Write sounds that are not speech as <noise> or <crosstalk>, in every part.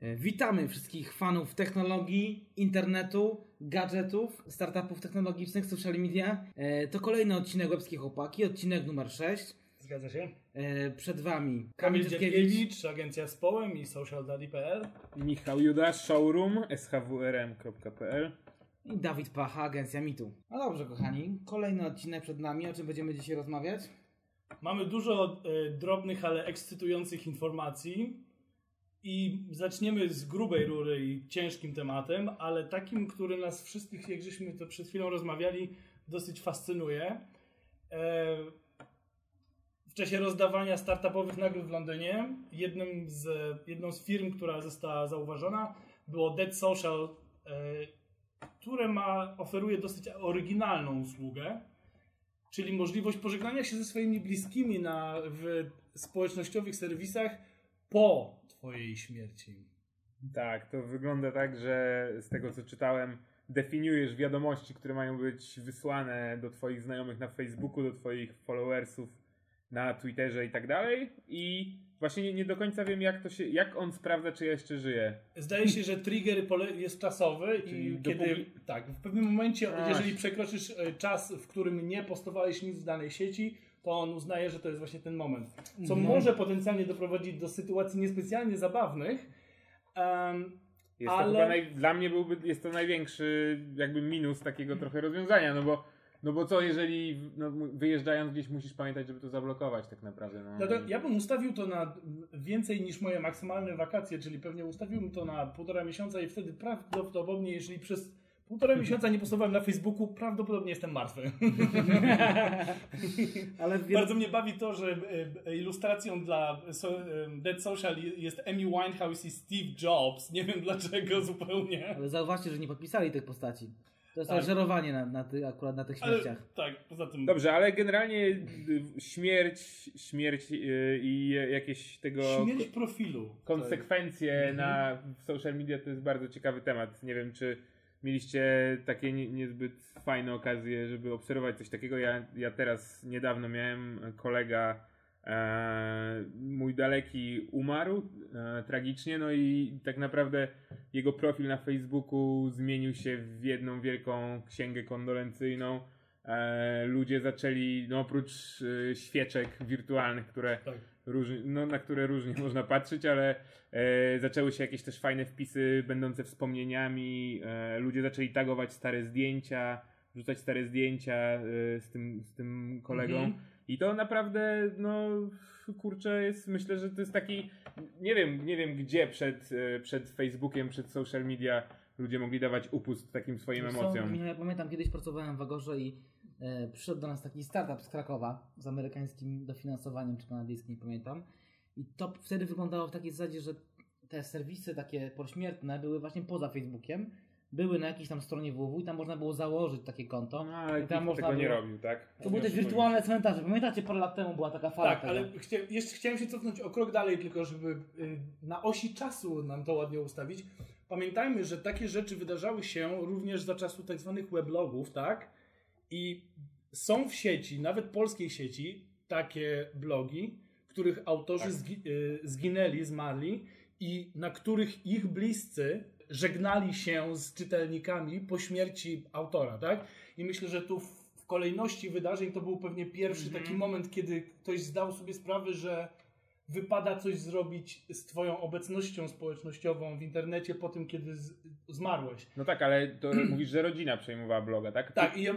E, Witamy wszystkich fanów technologii, internetu, gadżetów, startupów technologicznych, social media. E, To kolejny odcinek Łebskie Chłopaki, odcinek numer 6. Zgadza się. E, Przed Wami Kamil Dziadkiewicz, agencja Społem i socialdaddy.pl. Michał Judasz, showroom shwrm.pl i Dawid Pacha, agencja Mitu. No dobrze, kochani, kolejny odcinek przed nami. O czym będziemy dzisiaj rozmawiać? Mamy dużo e, drobnych, ale ekscytujących informacji. I zaczniemy z grubej rury i ciężkim tematem, ale takim, który nas wszystkich, jak żeśmy to przed chwilą rozmawiali, dosyć fascynuje. E, w czasie rozdawania startupowych nagród w Londynie jednym z, jedną z firm, która została zauważona, było Dead Social, e, które ma, oferuje dosyć oryginalną usługę, czyli możliwość pożegnania się ze swoimi bliskimi na, w społecznościowych serwisach po Twojej śmierci. Tak, to wygląda tak, że z tego co czytałem, definiujesz wiadomości, które mają być wysłane do Twoich znajomych na Facebooku, do Twoich followersów na Twitterze i tak dalej. I właśnie nie, nie do końca wiem, jak to się, jak on sprawdza, czy ja jeszcze żyję. Zdaje się, że trigger jest czasowy Czyli i dopóki- kiedy, tak, w pewnym momencie, A, jeżeli przekroczysz e, czas, w którym nie postowałeś nic w danej sieci, to on uznaje, że to jest właśnie ten moment. Co Mhm. może potencjalnie doprowadzić do sytuacji niespecjalnie zabawnych. em, Jest to Ale- chyba naj, dla mnie byłby, jest to największy jakby minus takiego trochę rozwiązania, no bo, no bo co jeżeli no, wyjeżdżając gdzieś musisz pamiętać, żeby to zablokować tak naprawdę. No. Dlatego ja bym ustawił to na więcej niż moje maksymalne wakacje, czyli pewnie ustawiłbym to na półtora miesiąca i wtedy prawdopodobnie, jeżeli przez półtora miesiąca nie postowałem na Facebooku, prawdopodobnie jestem martwy. <laughs> Ale wie... Bardzo mnie bawi to, że e, ilustracją dla e, Dead Social jest Amy Winehouse i Steve Jobs. Nie wiem dlaczego zupełnie. Ale zauważcie, że nie podpisali tych postaci. To jest Tak. tak. żerowanie na, na ty, akurat na tych Ale, śmierciach. tak, poza tym Dobrze, ale generalnie y, śmierć, śmierć y, i jakieś tego śmierć profilu. konsekwencje Mhm. na w social media to jest bardzo ciekawy temat. Nie wiem, czy mieliście takie nie, niezbyt fajne okazje, żeby obserwować coś takiego. Ja, ja teraz niedawno miałem kolega, e, mój daleki umarł e, tragicznie, no i tak naprawdę jego profil na Facebooku zmienił się w jedną wielką księgę kondolencyjną. E, ludzie zaczęli, no oprócz e, świeczek wirtualnych, które Tak. Różni, no, na które różnie <laughs> można patrzeć, ale e, zaczęły się jakieś też fajne wpisy będące wspomnieniami. E, ludzie zaczęli tagować stare zdjęcia, wrzucać stare zdjęcia e, z, tym, z tym kolegą. Mhm. I to naprawdę, no kurczę, jest, myślę, że to jest taki, nie wiem, nie wiem gdzie przed, e, przed Facebookiem, przed social media ludzie mogli dawać upust takim swoim emocjom. Ja pamiętam, kiedyś pracowałem w Agorze i przyszedł do nas taki startup z Krakowa z amerykańskim dofinansowaniem, czy kanadyjskim, nie pamiętam. I to wtedy wyglądało w takiej zasadzie, że te serwisy takie pośmiertne były właśnie poza Facebookiem. Były na jakiejś tam stronie www i tam można było założyć takie konto. No, ale I tam można tego nie było- robił, tak? To były te Nie wirtualne cmentarze. Pamiętacie, parę lat temu była taka fala Tak, tego. ale chcia, jeszcze chciałem się cofnąć o krok dalej, tylko żeby y, na osi czasu nam to ładnie ustawić. Pamiętajmy, że takie rzeczy wydarzały się również za czasu tak zwanych weblogów, tak? I są w sieci, nawet polskiej sieci, takie blogi, których autorzy Tak. y, zginęli, zmarli i na których ich bliscy żegnali się z czytelnikami po śmierci autora, tak? I myślę, że tu w, kolejności wydarzeń to był pewnie pierwszy Mhm. taki moment, kiedy ktoś zdał sobie sprawę, że wypada coś zrobić z twoją obecnością społecznościową w internecie po tym, kiedy z, zmarłeś. No tak, ale to <clears throat> mówisz, że rodzina przejmowała bloga, tak? Tak, i ja,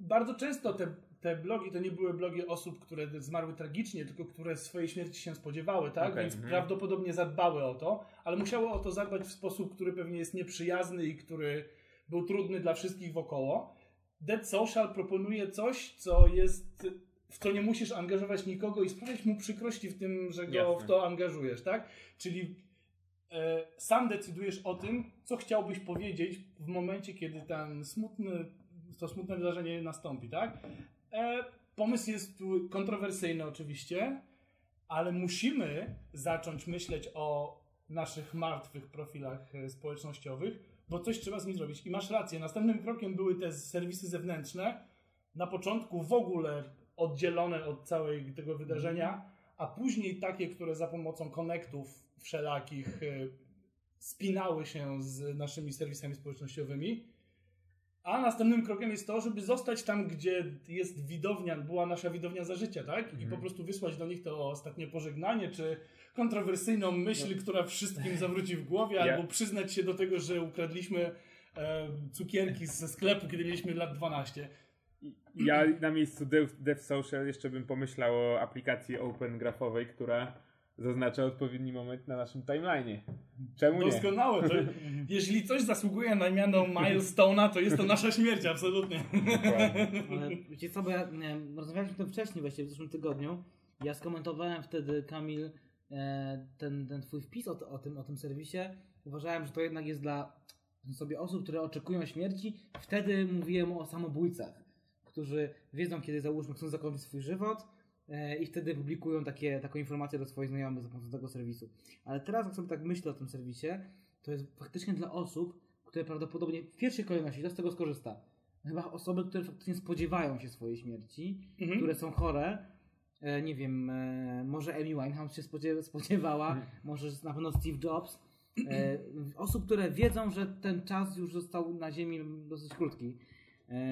bardzo często te, te blogi to nie były blogi osób, które zmarły tragicznie, tylko które swojej śmierci się spodziewały, tak? Okej, Więc mhm. prawdopodobnie zadbały o to, ale musiały o to zadbać w sposób, który pewnie jest nieprzyjazny i który był trudny dla wszystkich wokoło. Dead Social proponuje coś, co jest w co nie musisz angażować nikogo i sprawiać mu przykrości w tym, że go Jasne. w to angażujesz, tak? Czyli e, sam decydujesz o tym, co chciałbyś powiedzieć w momencie, kiedy ten smutny, to smutne wydarzenie nastąpi, tak? E, pomysł jest tu kontrowersyjny oczywiście, ale musimy zacząć myśleć o naszych martwych profilach e, społecznościowych, bo coś trzeba z nimi zrobić. I masz rację, następnym krokiem były te serwisy zewnętrzne, na początku w ogóle oddzielone od całej tego wydarzenia, a później takie, które za pomocą konektów wszelakich y, spinały się z naszymi serwisami społecznościowymi. A następnym krokiem jest to, żeby zostać tam, gdzie jest widownia, była nasza widownia za życia, tak? I Mhm. po prostu wysłać do nich to ostatnie pożegnanie, czy kontrowersyjną myśl, która wszystkim zawróci w głowie, Ja- albo przyznać się do tego, że ukradliśmy e, cukierki ze sklepu, kiedy mieliśmy lat 12. Ja na miejscu Dev, Dev Social jeszcze bym pomyślał o aplikacji Open Graphowej, która zaznacza odpowiedni moment na naszym timeline'ie. Czemu nie? Doskonałe. To, <laughs> jeżeli coś zasługuje na miano milestone'a, to jest to nasza śmierć, absolutnie. <laughs> Ale wiecie co, bo ja nie, rozmawialiśmy o tym wcześniej, właśnie w zeszłym tygodniu. Ja skomentowałem wtedy, Kamil, e, ten, ten twój wpis o, o, tym, o tym serwisie. Uważałem, że to jednak jest dla sobie osób, które oczekują śmierci. Wtedy mówiłem o samobójcach, którzy wiedzą, kiedy załóżmy chcą zakończyć swój żywot e, i wtedy publikują takie, taką informację do swoich znajomych za pomocą tego serwisu. Ale teraz, jak sobie tak myślę o tym serwisie, to jest faktycznie dla osób, które prawdopodobnie w pierwszej kolejności z tego skorzysta. Chyba osoby, które faktycznie spodziewają się swojej śmierci, Mhm. które są chore. E, nie wiem, e, może Amy Winehouse się spodziew- spodziewała, Mhm. może na pewno Steve Jobs. Osób, które wiedzą, że ten czas już został na Ziemi dosyć krótki.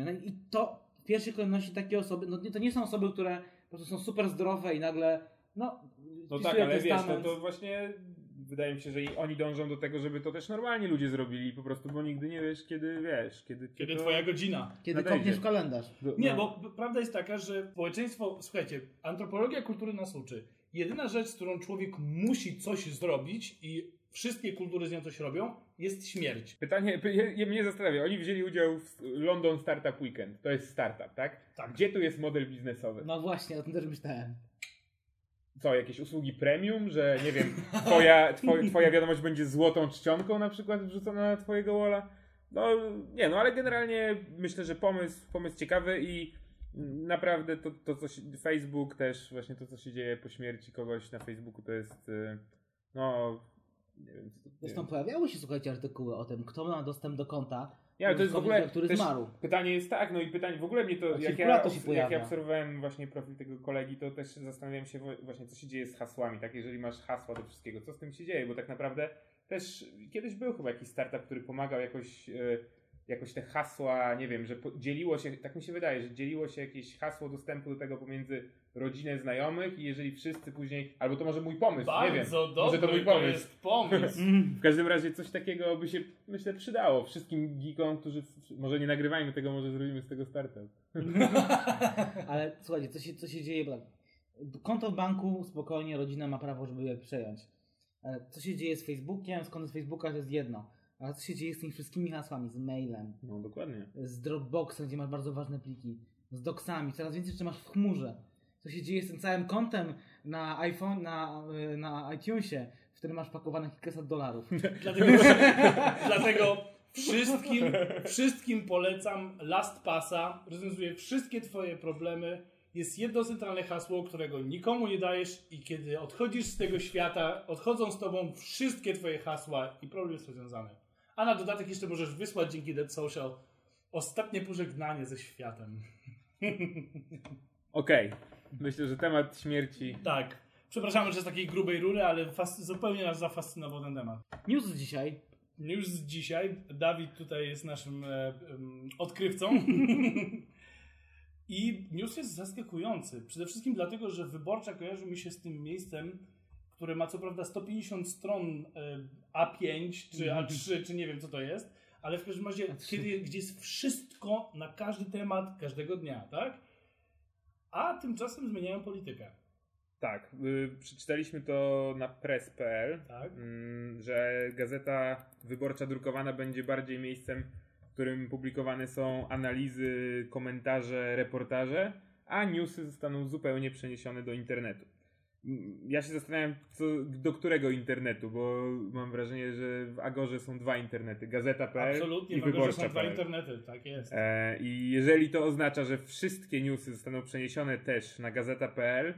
No i to w pierwszej kolejności takie osoby, no to nie są osoby, które po prostu są super zdrowe i nagle, no, No tak, ale wiesz, testament. to właśnie wydaje mi się, że i oni dążą do tego, żeby to też normalni ludzie zrobili po prostu, bo nigdy nie wiesz, kiedy wiesz, kiedy, Kiedy to... twoja godzina. Kiedy nadejdzie. kopniesz w kalendarz. do- Nie, no. bo prawda jest taka, że społeczeństwo, słuchajcie, antropologia kultury nas uczy. Jedyna rzecz, z którą człowiek musi coś zrobić i wszystkie kultury z nią coś robią, jest śmierć. Pytanie, py- je, je mnie zastanawia, oni wzięli udział w London Startup Weekend, to jest startup, tak? Tak. Gdzie tu jest model biznesowy? No właśnie, o tym też myślałem. Co, jakieś usługi premium, że nie wiem, twoja, twoj, twoja wiadomość będzie złotą czcionką na przykład wrzucona na twojego walla? No nie, no ale generalnie myślę, że pomysł, pomysł ciekawy i naprawdę to, to co się, Facebook też, właśnie to co się dzieje po śmierci kogoś na Facebooku to jest y, no nie wiem, co to, Zresztą wiem. pojawiały się, słuchajcie, artykuły o tym, kto ma dostęp do konta. Nie, ale to jest w ogóle który też zmarł. pytanie jest tak, no i pytanie w ogóle mnie to, jak ja, się jak pojawia. ja obserwowałem właśnie profil tego kolegi, to też zastanawiałem się właśnie co się dzieje z hasłami, tak, jeżeli masz hasła do wszystkiego, co z tym się dzieje, bo tak naprawdę też kiedyś był chyba jakiś startup, który pomagał jakoś, e, jakoś te hasła, nie wiem, że dzieliło się, tak mi się wydaje, że dzieliło się jakieś hasło dostępu do tego pomiędzy rodzinę znajomych i jeżeli wszyscy później, albo to może mój pomysł, nie wiem, Bardzo może to dobry mój to pomysł. jest pomysł. <laughs> W każdym razie coś takiego by się, myślę, przydało wszystkim geekom, którzy, może nie nagrywajmy tego, może zrobimy z tego startup. <laughs> Ale słuchajcie, co się, co się dzieje? Konto w banku, spokojnie, rodzina ma prawo, żeby je przejąć. Ale co się dzieje z Facebookiem, z kontem z Facebooka to jest jedno. Ale co się dzieje z tymi wszystkimi hasłami, z mailem, No dokładnie. z Dropboxem, gdzie masz bardzo ważne pliki, z docsami, coraz więcej jeszcze masz w chmurze. Co się dzieje z tym całym kontem na iPhone, na, y, na iTunesie, w którym masz pakowane kilkaset dolarów. <laughs> Dlatego, <laughs> dlatego wszystkim, wszystkim polecam LastPassa. Rozwiązuje wszystkie twoje problemy. Jest jedno centralne hasło, którego nikomu nie dajesz i kiedy odchodzisz z tego świata, odchodzą z tobą wszystkie twoje hasła i problem jest rozwiązany. A na dodatek jeszcze możesz wysłać dzięki Dead Social ostatnie pożegnanie ze światem. Okej. Myślę, że temat śmierci. Tak. Przepraszamy, że z takiej grubej rury, ale fas- zupełnie nas zafascynował ten temat. News z dzisiaj. Już z dzisiaj Dawid tutaj jest naszym e, em, odkrywcą. <laughs> I news jest zaskakujący. Przede wszystkim dlatego, że wyborcza kojarzy mi się z tym miejscem, które ma co prawda 150 stron e, A5 czy A3, czy nie wiem co to jest, ale w każdym razie, A3. kiedy, gdzie jest wszystko na każdy temat każdego dnia, tak? A tymczasem zmieniają politykę, Tak, y, przeczytaliśmy to na press.pl, tak? mm, że gazeta wyborcza drukowana będzie bardziej miejscem, w którym publikowane są analizy, komentarze, reportaże, a newsy zostaną zupełnie przeniesione do internetu. Ja się zastanawiam, co, do którego internetu, bo mam wrażenie, że w Agorze są dwa internety, gazeta.pl Absolutnie, i w Agorze są dwa internety, tak jest. E, I jeżeli to oznacza, że wszystkie newsy zostaną przeniesione też na gazeta.pl,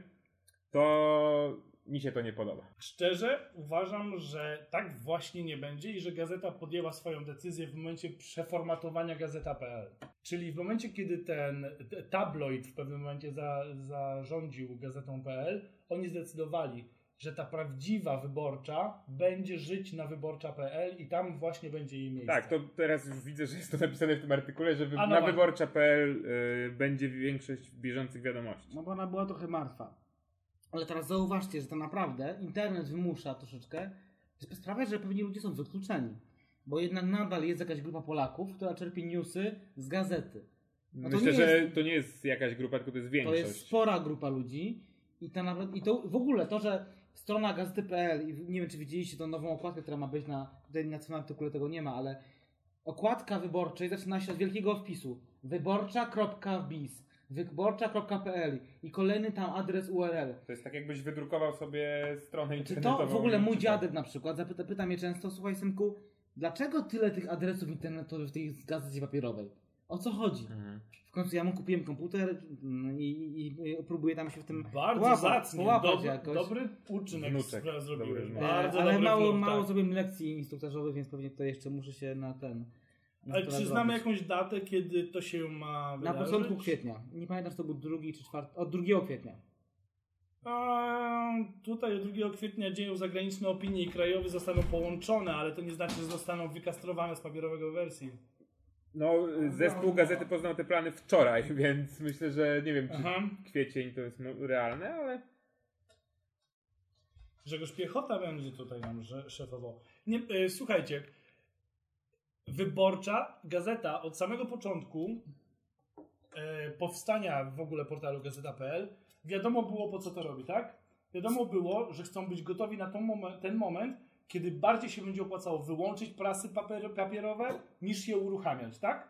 to mi się to nie podoba. Szczerze uważam, że tak właśnie nie będzie i że gazeta podjęła swoją decyzję w momencie przeformatowania gazeta.pl. Czyli w momencie, kiedy ten tabloid w pewnym momencie za, zarządził gazetą.pl, oni zdecydowali, że ta prawdziwa wyborcza będzie żyć na wyborcza.pl i tam właśnie będzie jej miejsce. Tak, to teraz już widzę, że jest to napisane w tym artykule, że wy, no na właśnie. wyborcza.pl y, będzie większość bieżących wiadomości. No bo ona była trochę martwa. Ale teraz zauważcie, że to naprawdę internet wymusza troszeczkę, sprawia, że pewni ludzie są wykluczeni. Bo jednak nadal jest jakaś grupa Polaków, która czerpie newsy z gazety. No to Myślę, nie że jest- to nie jest jakaś grupa, tylko to jest To większość. jest spora grupa ludzi i, ta nawet, i to w ogóle to, że strona gazety.pl i nie wiem czy widzieliście tą nową okładkę, która ma być na, tutaj na tym artykule tego nie ma, ale okładka wyborczej zaczyna się od wielkiego wpisu wyborcza.biz wyborcza.pl i kolejny tam adres URL. To jest tak jakbyś wydrukował sobie stronę Czy internetową. to w ogóle mój dziadek na przykład zapyta, pyta mnie często, słuchaj synku, dlaczego tyle tych adresów internetowych w tej gazecie papierowej? O co chodzi? Mhm. W końcu ja mu kupiłem komputer mm, i, i, i próbuję tam się w tym Bardzo połapać, zacnie. połapać Dobry, jakoś. dobry uczynek Wnuczek. zrobiłeś. Dobry wnuczek. Bardzo ale dobry mało, wnuk, mało tak. zrobiłem lekcji instruktażowych, więc pewnie tutaj jeszcze muszę się na ten. Ale na to czy znamy jakąś datę, kiedy to się ma Na wydarzyć? początku kwietnia. Nie pamiętam, czy to był drugi czy czwarty. Od 2 kwietnia. A, tutaj od 2 kwietnia dziejów zagraniczne opinie i krajowe zostaną połączone, ale to nie znaczy, że zostaną wykastrowane z papierowego wersji. No, zespół Gazety poznał te plany wczoraj, <laughs> więc myślę, że nie wiem, czy Aha. kwiecień to jest no, realne, ale Grzegorz Piechota będzie tutaj nam że- szefował. Nie, e, słuchajcie, wyborcza gazeta od samego początku e, powstania w ogóle portalu gazeta.pl wiadomo było po co to robi, tak? Wiadomo było, że chcą być gotowi na ten moment, kiedy bardziej się będzie opłacało wyłączyć prasy papier- papierowe niż je uruchamiać, tak?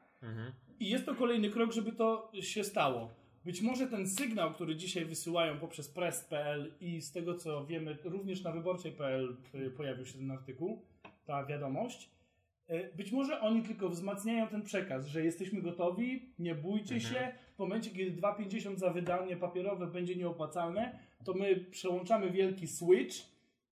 I jest to kolejny krok, żeby to się stało. Być może ten sygnał, który dzisiaj wysyłają poprzez press.pl i z tego co wiemy, również na wyborczej.pl y, pojawił się ten artykuł, ta wiadomość. Y, Być może oni tylko wzmacniają ten przekaz, że jesteśmy gotowi, nie bójcie się. W momencie, kiedy 2,50 za wydanie papierowe będzie nieopłacalne, to my przełączamy wielki switch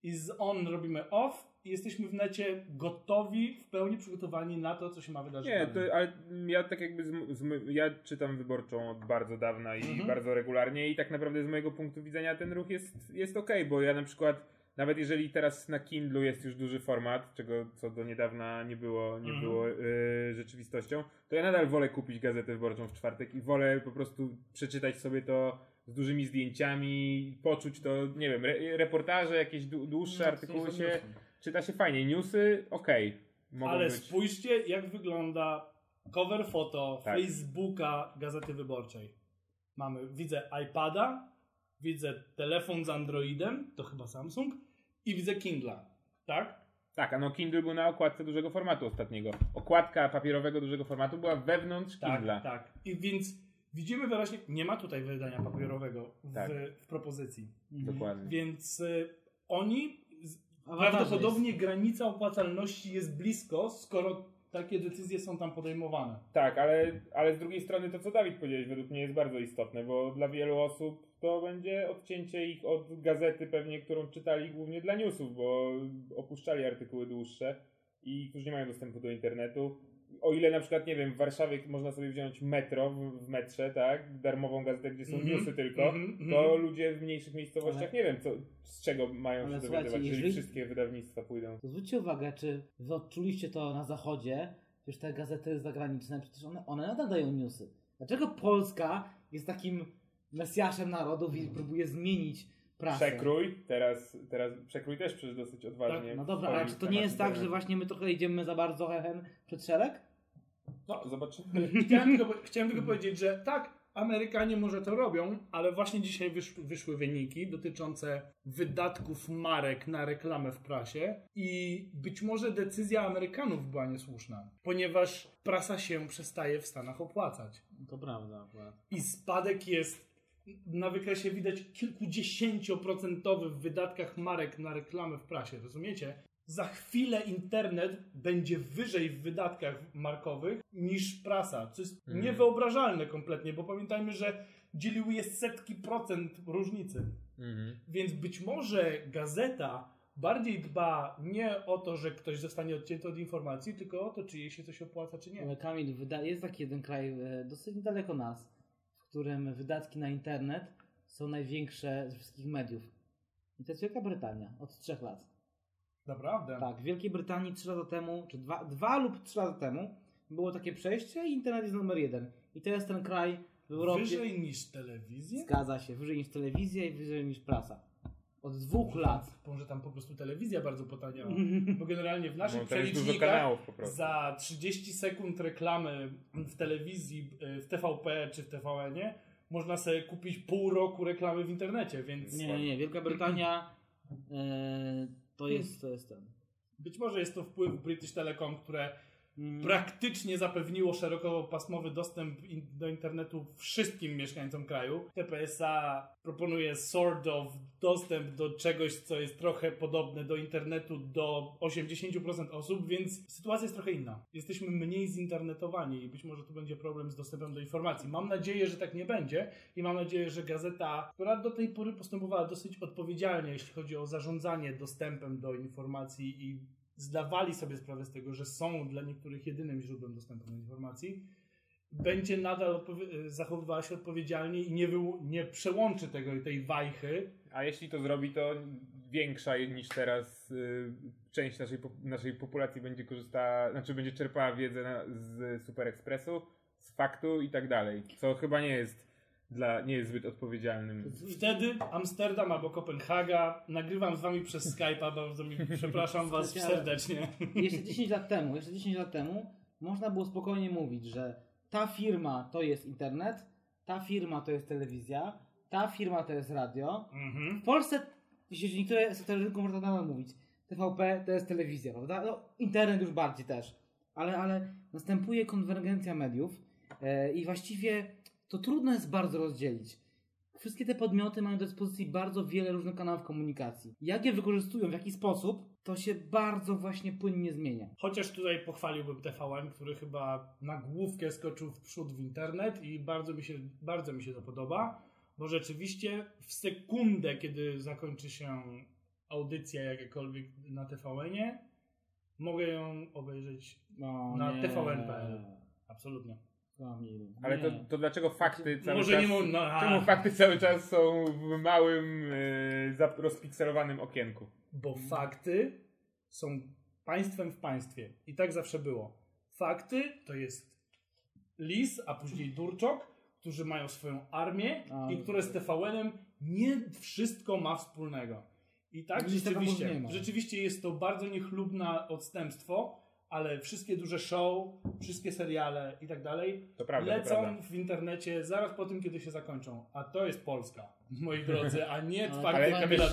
i z on robimy off i jesteśmy w necie gotowi, w pełni przygotowani na to, co się ma wydarzyć. Nie, to, ale ja tak jakby, z, z, ja czytam wyborczą od bardzo dawna i Mhm. bardzo regularnie i tak naprawdę z mojego punktu widzenia ten ruch jest, jest okej, bo ja na przykład, nawet jeżeli teraz na Kindlu jest już duży format, czego co do niedawna nie było, nie Mhm. było y, rzeczywistością, to ja nadal wolę kupić gazetę wyborczą w czwartek i wolę po prostu przeczytać sobie to z dużymi zdjęciami, poczuć to, nie wiem, re, reportaże, jakieś dłu- dłuższe No, artykuły się, czyta się fajnie, newsy okej. mogą Ale być. spójrzcie, jak wygląda cover foto Tak. Facebooka Gazety Wyborczej. Mamy, widzę iPada, widzę telefon z Androidem, to chyba Samsung, i widzę Kindla. Tak? Tak, a no Kindle był na okładce dużego formatu ostatniego. Okładka papierowego dużego formatu była wewnątrz Tak, Kindla. tak. I więc widzimy wyraźnie, nie ma tutaj wydania papierowego w, Tak. w propozycji. Dokładnie. Więc y, oni, Awatarze prawdopodobnie granica opłacalności jest blisko, skoro takie decyzje są tam podejmowane. Tak, ale, ale z drugiej strony to, co Dawid powiedziałeś, według mnie jest bardzo istotne, bo dla wielu osób to będzie odcięcie ich od gazety pewnie, którą czytali głównie dla newsów, bo opuszczali artykuły dłuższe i którzy nie mają dostępu do internetu. O ile na przykład, nie wiem, w Warszawie można sobie wziąć metro w, w metrze, tak, darmową gazetę, gdzie są Mhm, newsy tylko, mhm, to mhm. ludzie w mniejszych miejscowościach Ale- nie wiem, co, z czego mają Ale się dowiadywać, jeżeli jeżeli- wszystkie wydawnictwa pójdą. To zwróćcie uwagę, czy wy odczuliście to na zachodzie, przecież te gazety zagraniczne, przecież one, one nadal dają newsy. Dlaczego Polska jest takim mesjaszem narodów i próbuje zmienić prasę? Przekrój, teraz, teraz przekrój też przecież dosyć odważnie. No dobra, ale czy to nie jest tak, że właśnie my trochę idziemy za bardzo hechen przed szereg? No, zobaczymy. <laughs> Chciałem tylko, chciałem tylko powiedzieć, że tak, Amerykanie może to robią, ale właśnie dzisiaj wysz, wyszły wyniki dotyczące wydatków marek na reklamę w prasie i być może decyzja Amerykanów była niesłuszna, ponieważ prasa się przestaje w Stanach opłacać. To prawda akurat. I spadek jest na wykresie widać kilkudziesięcioprocentowy w wydatkach marek na reklamę w prasie, rozumiecie? Za chwilę internet będzie wyżej w wydatkach markowych niż prasa, co jest Mhm. niewyobrażalne kompletnie, bo pamiętajmy, że dzieliły je setki procent różnicy. Mhm. Więc być może gazeta bardziej dba nie o to, że ktoś zostanie odcięty od informacji, tylko o to, czy jej się coś opłaca, czy nie. Ale Kamil, jest taki jeden kraj e, dosyć niedaleko nas, którym wydatki na internet są największe ze wszystkich mediów. I to jest Wielka Brytania od trzech lat. Naprawdę? Tak, w Wielkiej Brytanii trzy lata temu, czy dwa, dwa lub trzy lata temu było takie przejście i internet jest numer jeden. I to jest ten kraj w Europie. Wyżej niż telewizję? Zgadza się, wyżej niż telewizja i wyżej niż prasa. Od dwóch lat. Może tam po prostu telewizja bardzo potaniała. <laughs> Bo generalnie w naszych przelicznikach za 30 sekund reklamy w telewizji, y, w TVP czy w TVN-ie można sobie kupić pół roku reklamy w internecie, więc Nie, nie, nie. Wielka Brytania e, to jest, to jest ten. być może jest to wpływ British Telecom, które praktycznie zapewniło szerokopasmowy dostęp do internetu wszystkim mieszkańcom kraju. TPSA proponuje sort of dostęp do czegoś, co jest trochę podobne do internetu do 80% osób, więc sytuacja jest trochę inna. Jesteśmy mniej zinternetowani i być może tu będzie problem z dostępem do informacji. Mam nadzieję, że tak nie będzie i mam nadzieję, że gazeta, która do tej pory postępowała dosyć odpowiedzialnie, jeśli chodzi o zarządzanie dostępem do informacji i zdawali sobie sprawę z tego, że są dla niektórych jedynym źródłem dostępu do informacji, będzie nadal zachowywała się odpowiedzialnie i nie, nie przełączy tego tej wajchy. A jeśli to zrobi, to większa niż teraz y, część naszej, pop- naszej populacji będzie korzystała, znaczy będzie czerpała wiedzę na, z Super Expressu, z faktu i tak dalej. Co chyba nie jest dla, nie jest zbyt odpowiedzialnym. Wtedy Amsterdam albo Kopenhaga. Nagrywam z wami przez Skype'a, bardzo mi <laughs> przepraszam was serdecznie. Jeszcze 10 lat temu, jeszcze 10 lat temu można było spokojnie mówić, że ta firma to jest internet, ta firma to jest telewizja, ta firma to jest radio. Mhm. W Polsce, jeśli niektóre sektory rynku można nadal mówić, TVP to jest telewizja, prawda? No, internet już bardziej też. Ale, ale następuje konwergencja mediów e, i właściwie to trudno jest bardzo rozdzielić. Wszystkie te podmioty mają do dyspozycji bardzo wiele różnych kanałów komunikacji. Jak je wykorzystują, w jaki sposób, to się bardzo właśnie płynnie zmienia. Chociaż tutaj pochwaliłbym TVN, który chyba na główkę skoczył w przód w internet i bardzo mi się, bardzo mi się to podoba, bo rzeczywiście w sekundę, kiedy zakończy się audycja jakakolwiek na TVN-ie, mogę ją obejrzeć Na. TVN.pl. absolutnie. Kamil, Ale to, to dlaczego fakty cały Może czas... nie mów, no, a, Czemu fakty cały czas są w małym, y, zap- rozpikselowanym okienku? bo fakty są państwem w państwie i tak zawsze było. Fakty to jest Lis, a później Durczok, którzy mają swoją armię A, i które z TVN-em nie wszystko ma wspólnego. I tak rzeczywiście, rzeczywiście jest to bardzo niechlubne odstępstwo, ale wszystkie duże show, wszystkie seriale i tak dalej To prawda, to lecą prawda. w internecie zaraz po tym, kiedy się zakończą. A to jest Polska, moi drodzy, a nie Ale Fajnie, Kamila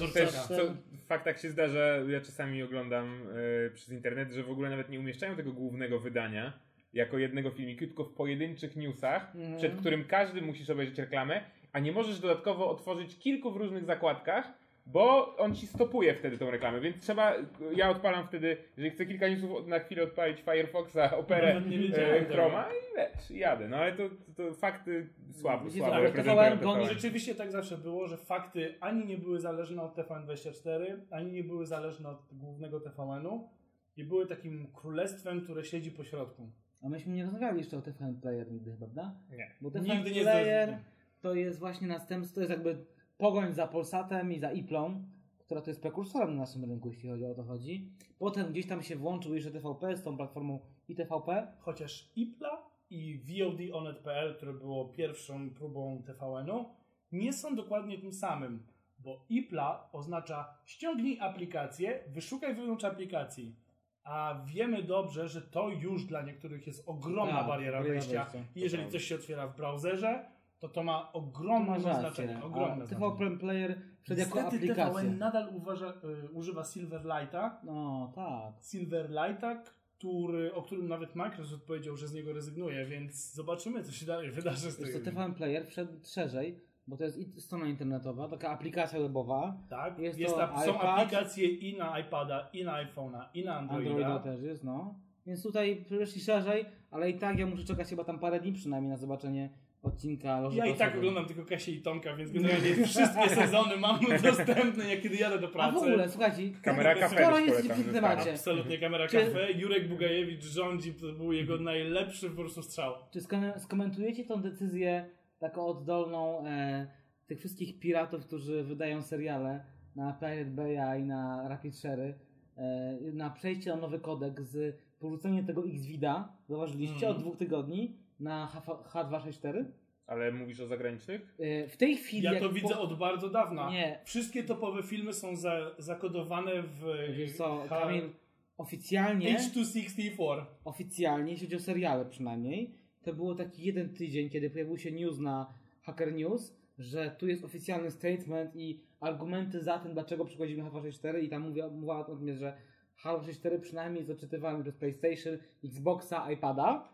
co, w faktach się zdarza, ja czasami oglądam y, przez internet, że w ogóle nawet nie umieszczają tego głównego wydania jako jednego filmiku, tylko w pojedynczych newsach, Mhm. przed którym każdy musisz obejrzeć reklamę, a nie możesz dodatkowo otworzyć kilku w różnych zakładkach, bo on ci stopuje wtedy tą reklamę, więc trzeba, ja odpalam wtedy, jeżeli chcę kilka newsów na chwilę odpalić Firefoxa, Operę, nie e. Chroma i wiesz, jadę. No ale to, to fakty słabo, Wiecie, słabo ale reprezentują TVN Rzeczywiście tak zawsze było, że fakty ani nie były zależne od TVN24, ani nie były zależne od głównego TVN-u i były takim królestwem, które siedzi po środku. A myśmy nie rozmawiali jeszcze o TVN Player nigdy, prawda? Nie. Bo TVN Nigdy nie Player zdo- to jest właśnie następstwo, to jest jakby pogoń za Polsatem i za Iplą, która to jest prekursorem na naszym rynku, jeśli chodzi o to chodzi. Potem gdzieś tam się włączył jeszcze TVP z tą platformą ITVP. Chociaż IPLA i VOD.onet.pl, które było pierwszą próbą TVN-u, nie są dokładnie tym samym, bo IPLA oznacza ściągnij aplikację, wyszukaj wewnątrz aplikacji. A wiemy dobrze, że to już dla niektórych jest ogromna Tak, bariera bariera wejścia. jeżeli coś się otwiera w browserze, to to ma To ogromne masz znaczenie. rację. Ogromne znaczenie. TVN Player przed jako aplikację. TVN nadal uważa, y, używa Silverlighta, No tak. Silverlighta, który, o którym nawet Microsoft powiedział, że z niego rezygnuje, więc zobaczymy, co się dalej wydarzy z Jest to. TVN Player wszedł szerzej, bo to jest i strona internetowa, taka aplikacja webowa. Tak, Jest jest to są iPad. aplikacje i na iPada, i na iPhone'a, i na Androida. Androida też jest, no. Więc tutaj przeszli szerzej, ale i tak ja muszę czekać chyba tam parę dni przynajmniej na zobaczenie odcinka Loży Ja i tak oglądam tylko Kasię i Tomka, więc generalnie wszystkie sezony mam <laughs> dostępne, jak kiedy jadę do A pracy. w ogóle, słuchajcie, Kamera Skoro kafe skoro polecam w tym Stanów. temacie, Absolutnie kamera Czy- kafe. Jurek Bugajewicz rządzi, to był jego najlepszy po prostu strzał. czy skome- skomentujecie tą decyzję taką oddolną e, tych wszystkich piratów, którzy wydają seriale na Pirate Bay'a i na Rapid Sherry e, na przejście na nowy kodek z porzuceniem tego Xvida, zauważyliście, Mhm. od dwóch tygodni na H- H264. Ale mówisz o zagranicznych? E, W tej chwili... Ja to po- widzę od bardzo dawna. Nie, Wszystkie topowe filmy są za, zakodowane w wiesz co, H- Kamil, oficjalnie... H264. oficjalnie, jeśli chodzi o seriale przynajmniej, to było taki jeden tydzień, kiedy pojawił się news na Hacker News, że tu jest oficjalny statement i argumenty za tym, dlaczego przychodzimy H264 i tam mówiła, mówiła o tym, że H264 przynajmniej jest odczytywany przez PlayStation, Xboxa, iPada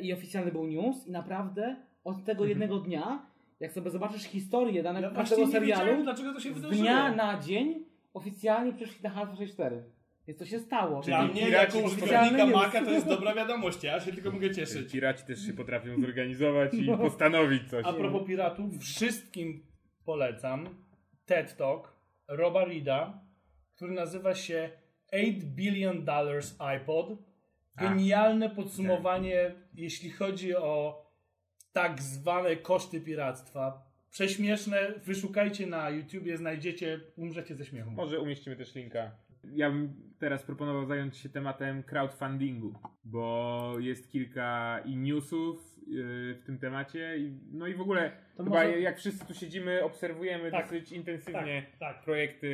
i oficjalny był news i naprawdę od tego jednego dnia, jak sobie zobaczysz historię danego Ja każdego serialu, dlaczego to się wydarzyło. dnia na dzień oficjalnie przeszli na H264. Więc to się stało. Dla Czyli mnie, piraci jako użytkownika. Maca, to jest dobra wiadomość. Ja się tylko mogę cieszyć. Piraci też się potrafią zorganizować i No. postanowić coś. A propos piratów, wszystkim polecam TED Talk Roba Reeda, który nazywa się 8 Billion Dollars iPod. Genialne podsumowanie, jeśli chodzi o tak zwane koszty piractwa. Prześmieszne, wyszukajcie na YouTubie, znajdziecie, umrzecie ze śmiechu. Może umieścimy też linka. Ja bym teraz proponował zająć się tematem crowdfundingu, bo jest kilka i newsów w tym temacie, i, no i w ogóle To chyba może- jak wszyscy tu siedzimy, obserwujemy Tak. dosyć intensywnie Tak, tak. projekty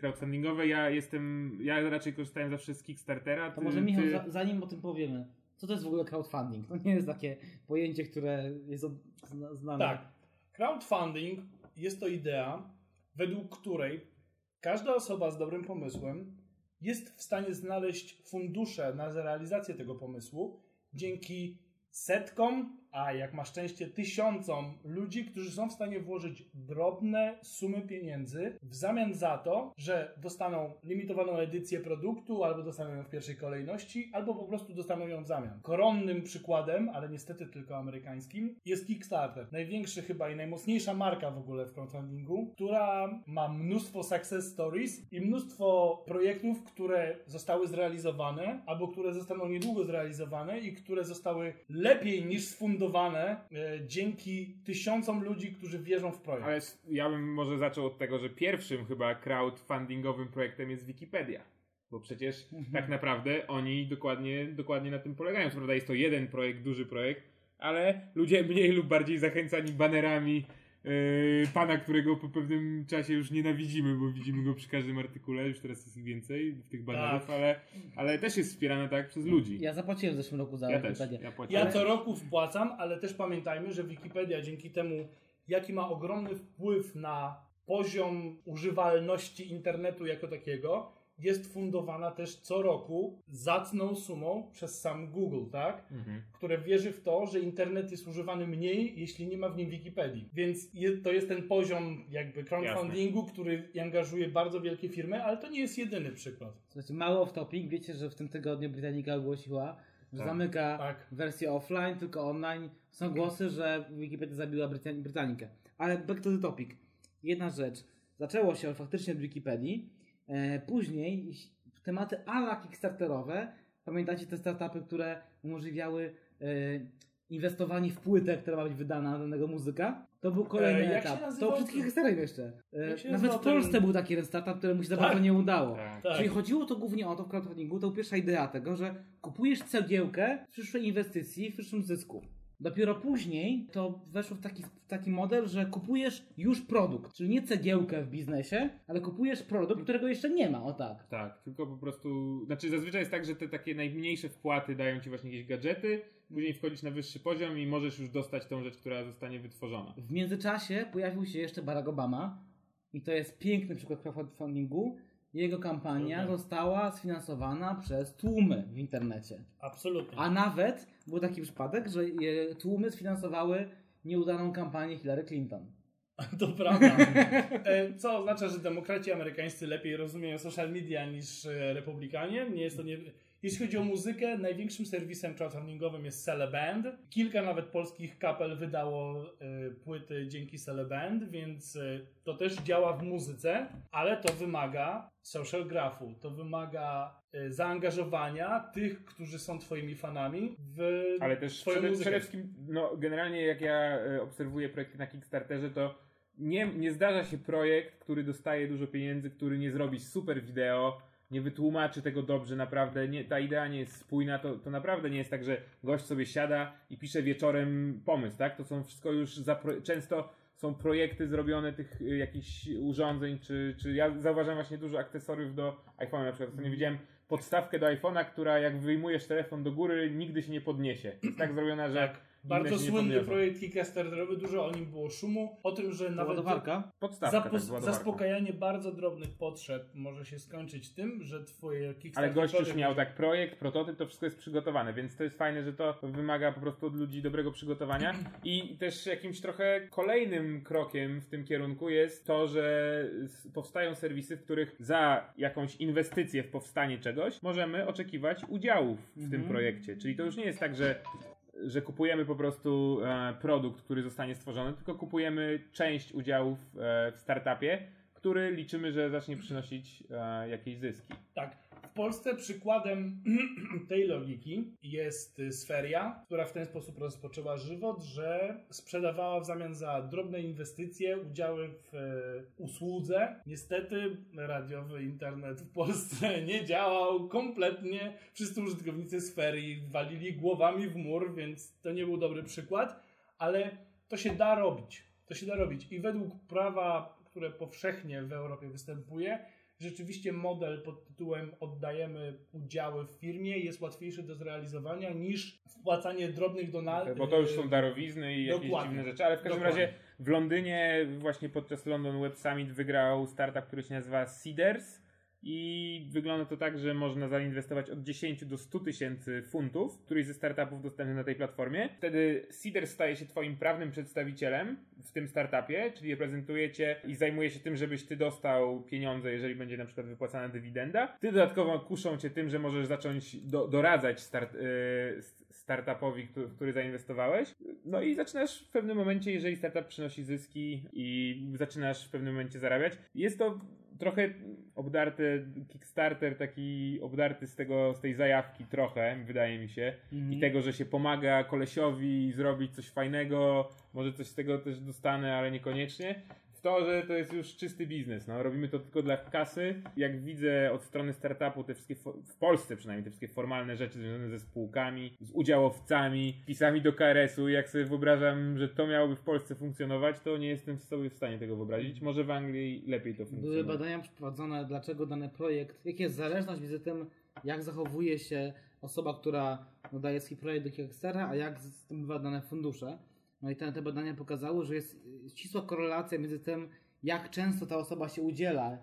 crowdfundingowe. Ja jestem, ja raczej korzystałem zawsze z Kickstartera. To ty- może Michał, ty- za, zanim o tym powiemy, co to jest w ogóle crowdfunding? To nie jest takie pojęcie, które jest od, zna, znane. Tak. Crowdfunding jest to idea, według której każda osoba z dobrym pomysłem jest w stanie znaleźć fundusze na realizację tego pomysłu dzięki setkom, a jak ma szczęście tysiącom ludzi, którzy są w stanie włożyć drobne sumy pieniędzy w zamian za to, że dostaną limitowaną edycję produktu, albo dostaną ją w pierwszej kolejności, albo po prostu dostaną ją w zamian. Koronnym przykładem, ale niestety tylko amerykańskim, jest Kickstarter. Największy chyba i najmocniejsza marka w ogóle w crowdfundingu, która ma mnóstwo success stories i mnóstwo projektów, które zostały zrealizowane, albo które zostaną niedługo zrealizowane i które zostały lepiej niż sfundowane e, dzięki tysiącom ludzi, którzy wierzą w projekt. Ale ja bym może zaczął od tego, że pierwszym chyba crowdfundingowym projektem jest Wikipedia. Bo przecież tak naprawdę oni dokładnie, dokładnie na tym polegają. Co prawda jest to jeden projekt, duży projekt, ale ludzie mniej lub bardziej zachęcani banerami pana, którego po pewnym czasie już nienawidzimy, bo widzimy go przy każdym artykule, już teraz jest ich więcej w tych banerów, Tak. ale, ale też jest wspierane tak przez ludzi. Ja zapłaciłem w zeszłym roku za Ja też. Wikipedię. Ja płaciłem. Ja co roku wpłacam, ale też pamiętajmy, że Wikipedia dzięki temu, jaki ma ogromny wpływ na poziom używalności internetu jako takiego, jest fundowana też co roku zacną sumą przez sam Google, tak? Mhm. Które wierzy w to, że internet jest używany mniej, jeśli nie ma w nim Wikipedii. Więc je, to jest ten poziom jakby crowdfundingu, który angażuje bardzo wielkie firmy, ale to nie jest jedyny przykład. Słuchajcie, mało off topic. Wiecie, że w tym tygodniu Britannica ogłosiła, że Tak. zamyka Tak. wersję offline, tylko online. Są głosy, że Wikipedia zabiła Brytan- Britannikę. Ale back to the topic. Jedna rzecz. Zaczęło się faktycznie od Wikipedii. E, później tematy ala kickstarterowe. Pamiętacie te startupy, które umożliwiały e, inwestowanie w płytę, która ma być wydana na danego muzyka? To był kolejny E, etap. To ten- Kickstarterem jeszcze. E, nawet w Polsce ten- był taki jeden startup, któremu się za Tak. bardzo nie udało. Tak. Tak. Czyli chodziło to głównie o to w crowdfundingu, to pierwsza idea tego, że kupujesz cegiełkę w przyszłej inwestycji, w przyszłym zysku. Dopiero później to weszło w taki, w taki model, że kupujesz już produkt, czyli nie cegiełkę w biznesie, ale kupujesz produkt, którego jeszcze nie ma, o tak. Tak, tylko po prostu. Znaczy, zazwyczaj jest tak, że te takie najmniejsze wpłaty dają ci właśnie jakieś gadżety, później wchodzisz na wyższy poziom i możesz już dostać tą rzecz, która zostanie wytworzona. W międzyczasie pojawił się jeszcze Barack Obama i to jest piękny przykład crowdfundingu. Jego kampania Dobra. została sfinansowana przez tłumy w internecie. Absolutnie. A nawet był taki przypadek, że tłumy sfinansowały nieudaną kampanię Hillary Clinton. <laughs> To prawda. E, Co oznacza, że demokraci amerykańscy lepiej rozumieją social media niż e, republikanie. Nie jest to nie... Jeśli chodzi o muzykę, największym serwisem crowdfundingowym jest Celeband. Kilka nawet polskich kapel wydało e, płyty dzięki Celeband, więc e, to też działa w muzyce, ale to wymaga social graphu. To wymaga e, zaangażowania tych, którzy są twoimi fanami w Ale też twoją przede, muzykę. przede wszystkim, no generalnie jak ja obserwuję projekty na Kickstarterze, to nie, nie zdarza się projekt, który dostaje dużo pieniędzy, który nie zrobi super wideo, nie wytłumaczy tego dobrze, naprawdę, nie, ta idea nie jest spójna, to, to naprawdę nie jest tak, że gość sobie siada i pisze wieczorem pomysł, tak? To są wszystko już często są projekty zrobione tych y, jakichś urządzeń, czy, czy ja zauważam właśnie dużo akcesoriów do iPhone'a, na przykład ostatnio widziałem podstawkę do iPhone'a, która jak wyjmujesz telefon do góry, nigdy się nie podniesie. Jest tak zrobiona, że Tak. Bardzo słynny projekt Kickstarterowy, dużo o nim było szumu. O tym, że nawet Ładowarka. Podstawka, tak, zapos- ładowarka. zaspokajanie bardzo drobnych potrzeb może się skończyć tym, że twoje Ale Kickstarter... gość już miał tak projekt, prototyp, to wszystko jest przygotowane, więc to jest fajne, że to wymaga po prostu od ludzi dobrego przygotowania. I też jakimś trochę kolejnym krokiem w tym kierunku jest to, że powstają serwisy, w których za jakąś inwestycję w powstanie czegoś możemy oczekiwać udziałów w tym projekcie. Czyli to już nie jest tak, że że kupujemy po prostu e, produkt, który zostanie stworzony, tylko kupujemy część udziałów e, w startupie, który liczymy, że zacznie przynosić e, jakieś zyski. Tak. W Polsce przykładem <clears throat> tej logiki jest y, Sferia, która w ten sposób rozpoczęła żywot, że sprzedawała w zamian za drobne inwestycje udziały w e, usłudze. Niestety radiowy internet w Polsce <laughs> nie działał kompletnie. Wszyscy użytkownicy Sferii walili głowami w mur, więc to nie był dobry przykład, ale to się da robić. To się da robić. I według prawa, które powszechnie w Europie występuje, rzeczywiście model pod tytułem oddajemy udziały w firmie jest łatwiejszy do zrealizowania niż wpłacanie drobnych donacji. Bo to już są darowizny i jakieś Dokładnie. dziwne rzeczy, ale w każdym Dokładnie. razie w Londynie właśnie podczas London Web Summit wygrał startup, który się nazywa Seeders i wygląda to tak, że można zainwestować od 10 do 100 tysięcy funtów, któryś ze startupów dostępny na tej platformie. Wtedy Seeders staje się twoim prawnym przedstawicielem w tym startupie, czyli reprezentuje cię i zajmuje się tym, żebyś ty dostał pieniądze, jeżeli będzie na przykład wypłacana dywidenda. Ty dodatkowo kuszą cię tym, że możesz zacząć do, doradzać start, yy, startupowi, który, który zainwestowałeś. No i zaczynasz w pewnym momencie, jeżeli startup przynosi zyski i zaczynasz w pewnym momencie zarabiać. Jest to trochę obdarty Kickstarter, taki obdarty z tego, z tej zajawki trochę, wydaje mi się. Mhm. I tego, że się pomaga kolesiowi zrobić coś fajnego, może coś z tego też dostanę, ale niekoniecznie. To, że to jest już czysty biznes. No, robimy to tylko dla kasy. Jak widzę od strony startupu te wszystkie, w Polsce przynajmniej, te wszystkie formalne rzeczy związane ze spółkami, z udziałowcami, pisami do KRS-u, jak sobie wyobrażam, że to miałoby w Polsce funkcjonować, to nie jestem sobie w stanie tego wyobrazić. Może w Anglii lepiej to Były funkcjonuje. badania przeprowadzone, dlaczego dany projekt, jaka jest zależność między tym, jak zachowuje się osoba, która dodaje swój projekt do Kickstartera, a jak zdobywa dane fundusze. No i te, te badania pokazały, że jest ścisła korelacja między tym, jak często ta osoba się udziela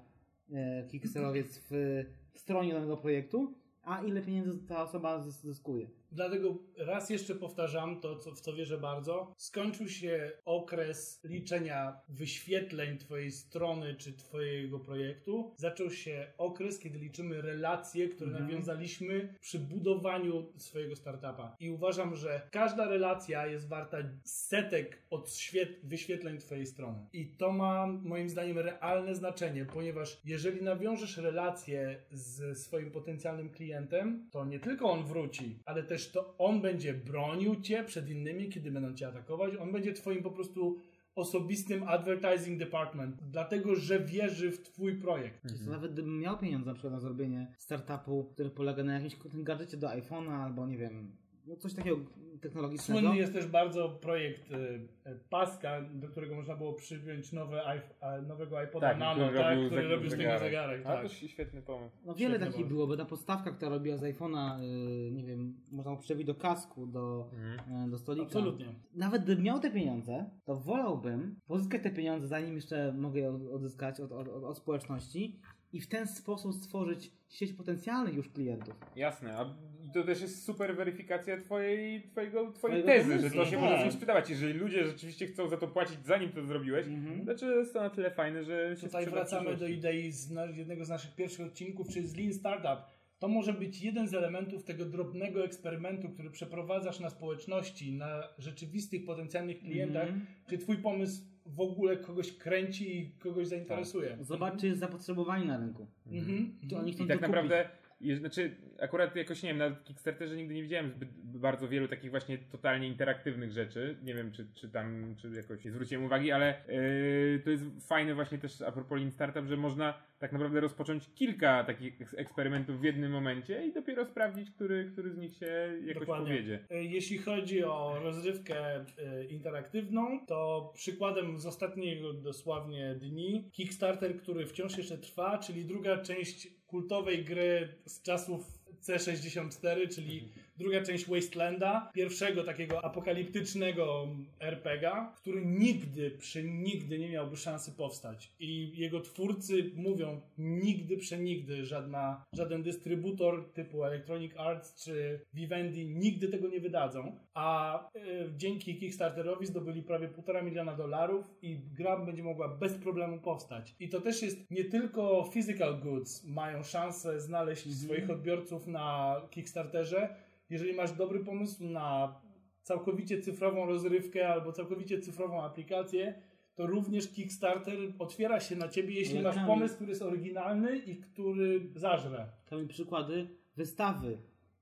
e, Kickstarterowiec w, w stronie danego projektu, a ile pieniędzy ta osoba zys- zyskuje. Dlatego raz jeszcze powtarzam to, co, w co wierzę bardzo. Skończył się okres liczenia wyświetleń Twojej strony czy Twojego projektu. Zaczął się okres, kiedy liczymy relacje, które Mhm. nawiązaliśmy przy budowaniu swojego startupa. I uważam, że każda relacja jest warta setek odświet- wyświetleń Twojej strony. I to ma moim zdaniem realne znaczenie, ponieważ jeżeli nawiążesz relację z swoim potencjalnym klientem, to nie tylko on wróci, ale też to on będzie bronił Cię przed innymi, kiedy będą Cię atakować. On będzie Twoim po prostu osobistym advertising department, dlatego że wierzy w Twój projekt. Czyli Nawet gdybym miał pieniądze na przykład na zrobienie startupu, który polega na jakimś tym gadżecie do iPhone'a albo nie wiem, no coś takiego technologicznego. Słynny jest też bardzo projekt y, y, Paska, do którego można było przypiąć nowe nowego iPoda Tak, Nano, który tak, robił który robił z tego zegarek. zegarek. A Tak. to świetny pomysł. No wiele Świetny takich bardzo. było, bo ta podstawka, która robiła z iPhone'a, yy, nie wiem, można było przyczepić do kasku, do, Mhm. yy, do stolika. Absolutnie. Nawet gdybym miał te pieniądze, to wolałbym pozyskać te pieniądze, zanim jeszcze mogę je od- odzyskać od, od, od, od społeczności i w ten sposób stworzyć sieć potencjalnych już klientów. Jasne, a to też jest super weryfikacja twojej, twojego, twojej Twojego tezy, pomysłu, że to się tak. może sprzedawać. Jeżeli ludzie rzeczywiście chcą za to płacić, zanim to zrobiłeś, Mhm. znaczy jest to na tyle fajne, że się Tutaj wracamy do idei z na- jednego z naszych pierwszych odcinków, czyli z Lean Startup. To może być jeden z elementów tego drobnego eksperymentu, który przeprowadzasz na społeczności, na rzeczywistych potencjalnych klientach, Mhm. czy twój pomysł w ogóle kogoś kręci i kogoś zainteresuje. Zobacz, czy jest zapotrzebowanie na rynku. Mhm. Czy oni chcą I tak to naprawdę je- znaczy akurat jakoś nie wiem, na Kickstarterze nigdy nie widziałem zbyt bardzo wielu takich właśnie totalnie interaktywnych rzeczy. Nie wiem, czy, czy tam, czy jakoś nie zwróciłem uwagi, ale yy, to jest fajne właśnie też a propos Lean Startup, że można tak naprawdę rozpocząć kilka takich eks- eksperymentów w jednym momencie i dopiero sprawdzić, który, który z nich się jakoś Dokładnie. powiedzie. E, Jeśli chodzi o rozrywkę e, interaktywną, to przykładem z ostatniego dosłownie dni Kickstarter, który wciąż jeszcze trwa, czyli druga część kultowej gry z czasów C64, czyli druga część Wastelanda, pierwszego takiego apokaliptycznego RPGa, który nigdy, przy nigdy nie miałby szansy powstać. I jego twórcy mówią, nigdy, przenigdy żadna, żaden dystrybutor typu Electronic Arts czy Vivendi nigdy tego nie wydadzą. A e, dzięki Kickstarterowi zdobyli prawie półtora miliona dolarów i gra będzie mogła bez problemu powstać. I to też jest nie tylko physical goods mają szansę znaleźć swoich odbiorców na Kickstarterze, jeżeli masz dobry pomysł na całkowicie cyfrową rozrywkę albo całkowicie cyfrową aplikację, to również Kickstarter otwiera się na ciebie, jeśli masz pomysł, który jest oryginalny i który zażre. Tam przykłady wystawy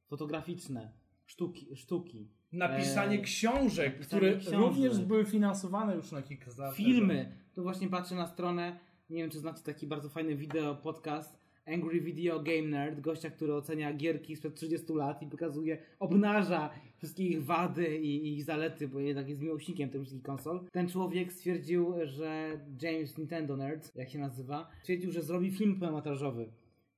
fotograficzne, sztuki. sztuki. Napisanie Eee, książek, napisanie które książek. również były finansowane już na Kickstarterze. Filmy. Tu właśnie patrzę na stronę, nie wiem czy znacie taki bardzo fajny wideo, podcast Angry Video Game Nerd, gościa, który ocenia gierki sprzed 30 lat i pokazuje, obnaża wszystkie ich wady i ich zalety, bo jednak jest miłośnikiem tych wszystkich konsol. Ten człowiek stwierdził, że James Nintendo Nerd, jak się nazywa, stwierdził, że zrobi film pełnometrażowy.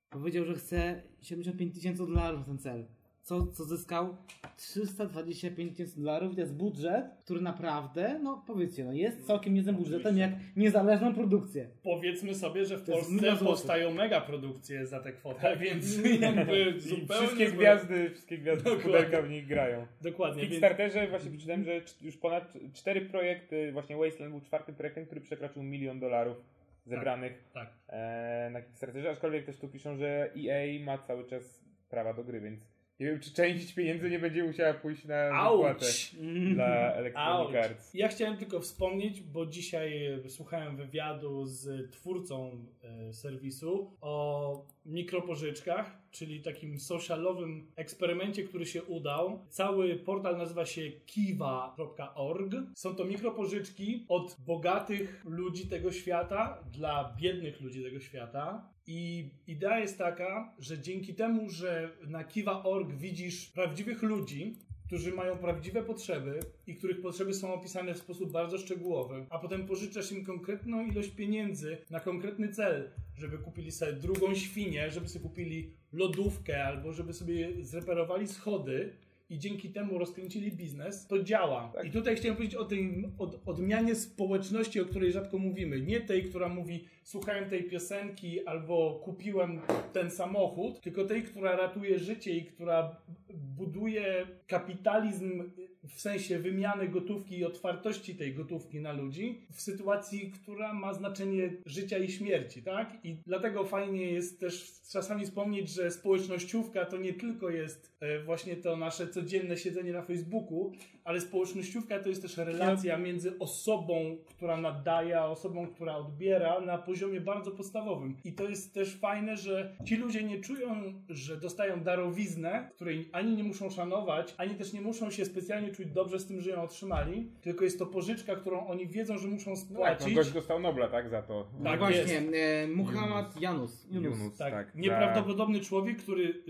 Powiedział, że chce 75 tysięcy dolarów na ten cel. Co, co zyskał? 325 tysięcy dolarów. To jest budżet, który naprawdę, no powiedzcie, no jest całkiem niezłym budżetem jak niezależną produkcję. Powiedzmy sobie, że w Polsce powstają mega produkcje za tę kwotę, więc jakby zupełnie... wszystkie złe- gwiazdy, wszystkie gwiazdy Dokładnie. pudelka w nich grają. W Dokładnie, więc Kickstarterze właśnie przeczytałem, że już ponad cztery projekty, właśnie Wasteland był czwartym projektem, który przekroczył milion dolarów zebranych tak. e, na Kickstarterze, aczkolwiek też tu piszą, że EA ma cały czas prawa do gry, więc nie wiem, czy część pieniędzy nie będzie musiała pójść na wypłatę <laughs> dla Electronic. Arts. Ja chciałem tylko wspomnieć, bo dzisiaj e, słuchałem wywiadu z twórcą e, serwisu o mikropożyczkach, czyli takim socialowym eksperymencie, który się udał. Cały portal nazywa się kiwa.org. Są to mikropożyczki od bogatych ludzi tego świata dla biednych ludzi tego świata. I idea jest taka, że dzięki temu, że na kiwa.org widzisz prawdziwych ludzi, którzy mają prawdziwe potrzeby i których potrzeby są opisane w sposób bardzo szczegółowy, a potem pożyczasz im konkretną ilość pieniędzy na konkretny cel, żeby kupili sobie drugą świnię, żeby sobie kupili lodówkę albo żeby sobie zreperowali schody i dzięki temu rozkręcili biznes, to działa. Tak. I tutaj chciałem powiedzieć o tej od, odmianie społeczności, o której rzadko mówimy. Nie tej, która mówi słuchałem tej piosenki albo kupiłem ten samochód, tylko tej, która ratuje życie i która buduje kapitalizm w sensie wymiany gotówki i otwartości tej gotówki na ludzi w sytuacji, która ma znaczenie życia i śmierci, tak? I dlatego fajnie jest też czasami wspomnieć, że społecznościówka to nie tylko jest e, właśnie to nasze codzienne siedzenie na Facebooku, ale społecznościówka to jest też relacja między osobą, która nadaje, a osobą, która odbiera na poziomie bardzo podstawowym. I to jest też fajne, że ci ludzie nie czują, że dostają darowiznę, której ani nie muszą szanować, ani też nie muszą się specjalnie czuć dobrze z tym, że ją otrzymali, tylko jest to pożyczka, którą oni wiedzą, że muszą Tak, spłacić. no gość dostał Nobla, tak, za to. No Tak właśnie, jest. e, Muhammad Janus. Yunus. Yunus, Tak, tak. nieprawdopodobny człowiek, który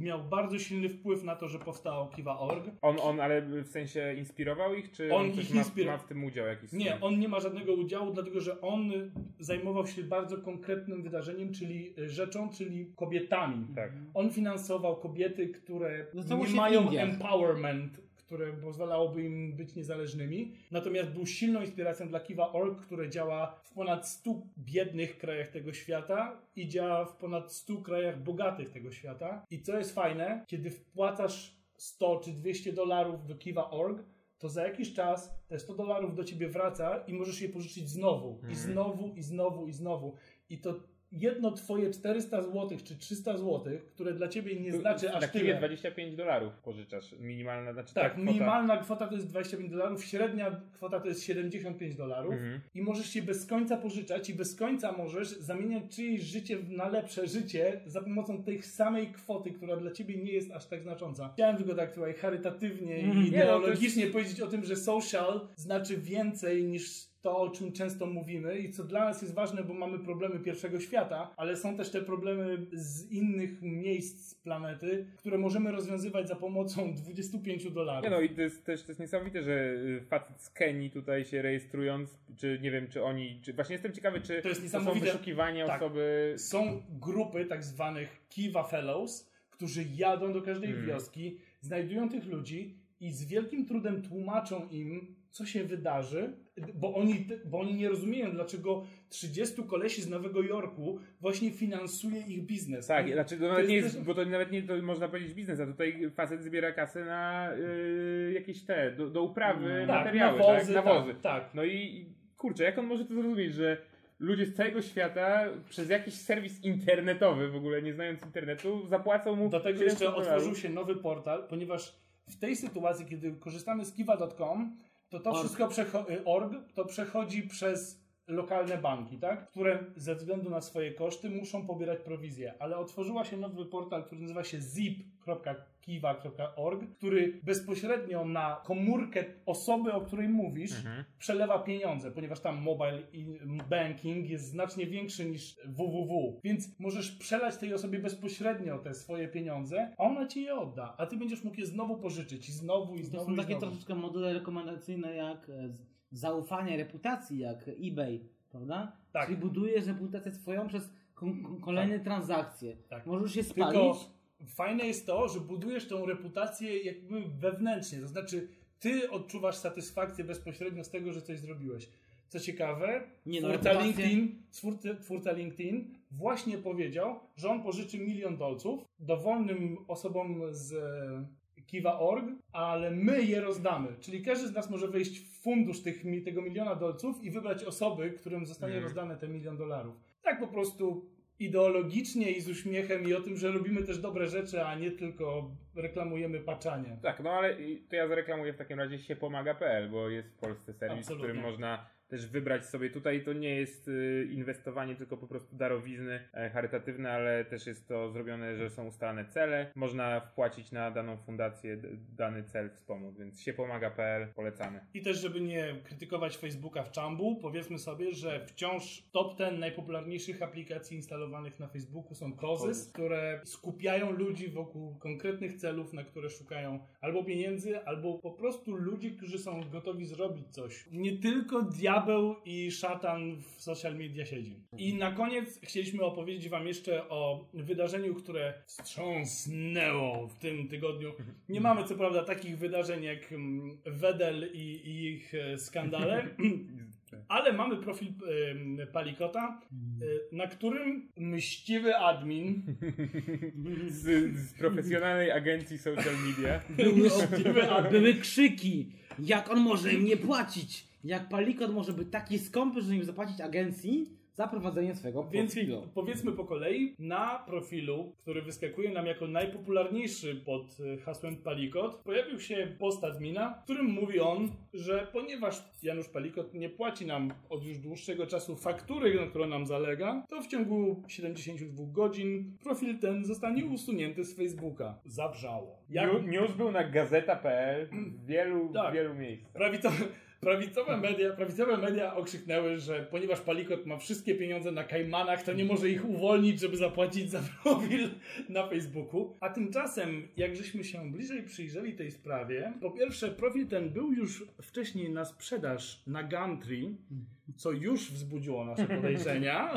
miał bardzo silny wpływ na to, że powstało Kiwa.org. On, on, ale w sensie inspirował ich, czy On on, ich ma, ma w tym udział jakiś? Nie, on nie ma żadnego udziału, dlatego że on zajmował się bardzo konkretnym wydarzeniem, czyli rzeczą, czyli kobietami. Tak. On finansował kobiety, które Zaczęło nie mają empowerment, które pozwalałoby im być niezależnymi. Natomiast był silną inspiracją dla Kiva.org, które działa w ponad 100 biednych krajach tego świata i działa w ponad 100 krajach bogatych tego świata. I co jest fajne, kiedy wpłacasz 100 czy 200 dolarów do Kiva.org, to za jakiś czas te 100 dolarów do ciebie wraca i możesz je pożyczyć znowu, i znowu, i znowu, i znowu. I to jedno twoje 400 zł czy 300 zł, które dla ciebie nie znaczy Na aż Kiwie tyle. 25 dolarów pożyczasz. Minimalna, znaczy Tak, ta kwota- minimalna kwota to jest 25 dolarów, średnia kwota to jest 75 dolarów Mhm. i możesz się bez końca pożyczać i bez końca możesz zamieniać czyjeś życie na lepsze życie za pomocą tej samej kwoty, która dla ciebie nie jest aż tak znacząca. Chciałem tylko tak tutaj charytatywnie Mhm. i Nie, no, ideologicznie powiedzieć o tym, że social znaczy więcej niż to, o czym często mówimy i co dla nas jest ważne, bo mamy problemy pierwszego świata, ale są też te problemy z innych miejsc planety, które możemy rozwiązywać za pomocą <laughs> 25 dolarów. Nie no i to jest też to jest niesamowite, że y, facet z Kenii tutaj się rejestrując, czy nie wiem, czy oni, czy właśnie jestem ciekawy, czy To jest są niesamowite. wyszukiwania Tak. osoby... Są grupy tak zwanych Kiva Fellows, którzy jadą do każdej Mhm. wioski, znajdują tych ludzi i z wielkim trudem tłumaczą im, co się wydarzy, bo oni, bo oni nie rozumieją, dlaczego 30 kolesi z Nowego Jorku właśnie finansuje ich biznes. Tak, I znaczy to nawet nie jest bo to nawet nie to można powiedzieć biznes, a tutaj facet zbiera kasę na y, jakieś te, do, do uprawy Tak, materiały, nawozy, tak, nawozy. Tak, tak. No i kurczę, jak on może to zrozumieć, że ludzie z całego świata przez jakiś serwis internetowy, w ogóle nie znając internetu, zapłacą mu Do tego 700 jeszcze otworzył się nowy portal, ponieważ w tej sytuacji, kiedy korzystamy z kiwa.com, to to Org. wszystko przecho- y, org, to przechodzi przez lokalne banki, tak? które ze względu na swoje koszty muszą pobierać prowizję. Ale otworzyła się nowy portal, który nazywa się zip.kiwa.org, który bezpośrednio na komórkę osoby, o której mówisz, Mhm. przelewa pieniądze, ponieważ tam mobile banking jest znacznie większy niż www. Więc możesz przelać tej osobie bezpośrednio te swoje pieniądze, a ona ci je odda, a ty będziesz mógł je znowu pożyczyć i znowu i To znowu są i takie znowu. troszeczkę modele rekomendacyjne jak z- zaufanie, reputacji, jak eBay, prawda? Tak. Czyli budujesz reputację swoją przez kolejne transakcje. Tak. Możesz się Tylko spalić. fajne jest to, że budujesz tą reputację jakby wewnętrznie, to znaczy ty odczuwasz satysfakcję bezpośrednio z tego, że coś zrobiłeś. Co ciekawe, Nie no, twórca, reputację- LinkedIn, twórca, twórca LinkedIn właśnie powiedział, że on pożyczy milion dolców dowolnym osobom z Kiva.org, ale my je rozdamy. Czyli każdy z nas może wejść w fundusz tych, tego miliona dolców i wybrać osoby, którym zostanie Mhm. rozdane te milion dolarów. Tak po prostu ideologicznie i z uśmiechem i o tym, że robimy też dobre rzeczy, a nie tylko reklamujemy paczanie. Tak, no ale to ja zareklamuję w takim razie siepomaga.pl, bo jest w Polsce serwis, w którym można też wybrać sobie. Tutaj to nie jest y, inwestowanie, tylko po prostu darowizny e, charytatywne, ale też jest to zrobione, że są ustalane cele. Można wpłacić na daną fundację, dany cel wspomóc, więc siepomaga.pl polecamy. I też, żeby nie krytykować Facebooka w czambu, powiedzmy sobie, że wciąż top 10 najpopularniejszych aplikacji instalowanych na Facebooku są causes, które skupiają ludzi wokół konkretnych celów, na które szukają albo pieniędzy, albo po prostu ludzi, którzy są gotowi zrobić coś. Nie tylko diabeł i szatan w social media siedzi. I na koniec chcieliśmy opowiedzieć Wam jeszcze o wydarzeniu, które wstrząsnęło w tym tygodniu. Nie mamy co prawda takich wydarzeń jak mm, Wedel i, i ich e, skandale, <laughs> ale mamy profil em, Palikota, e, na którym mściwy admin, Z, z profesjonalnej agencji social media. Były, mściwy <laughs> admin były krzyki. Jak on może im nie płacić? Jak Palikot może być taki skąpy, że im zapłacić agencji za prowadzenie swego Więc profilu? powiedzmy po kolei, na profilu, który wyskakuje nam jako najpopularniejszy pod e, hasłem Palikot, pojawił się post admina, w którym mówi on, że ponieważ Janusz Palikot nie płaci nam od już dłuższego czasu faktury, na którą nam zalega, to w ciągu 72 godzin profil ten zostanie usunięty z Facebooka. Zabrzało. Jak News, był na gazeta.pl w wielu, Tak. wielu miejscach. Prawicowe, prawicowe, media, prawicowe media okrzyknęły, że ponieważ Palikot ma wszystkie pieniądze na Kajmanach, to nie może ich uwolnić, żeby zapłacić za profil na Facebooku. A tymczasem, jak żeśmy się bliżej przyjrzeli tej sprawie, po pierwsze profil ten był już wcześniej na sprzedaż na Gumtree, co już wzbudziło nasze podejrzenia.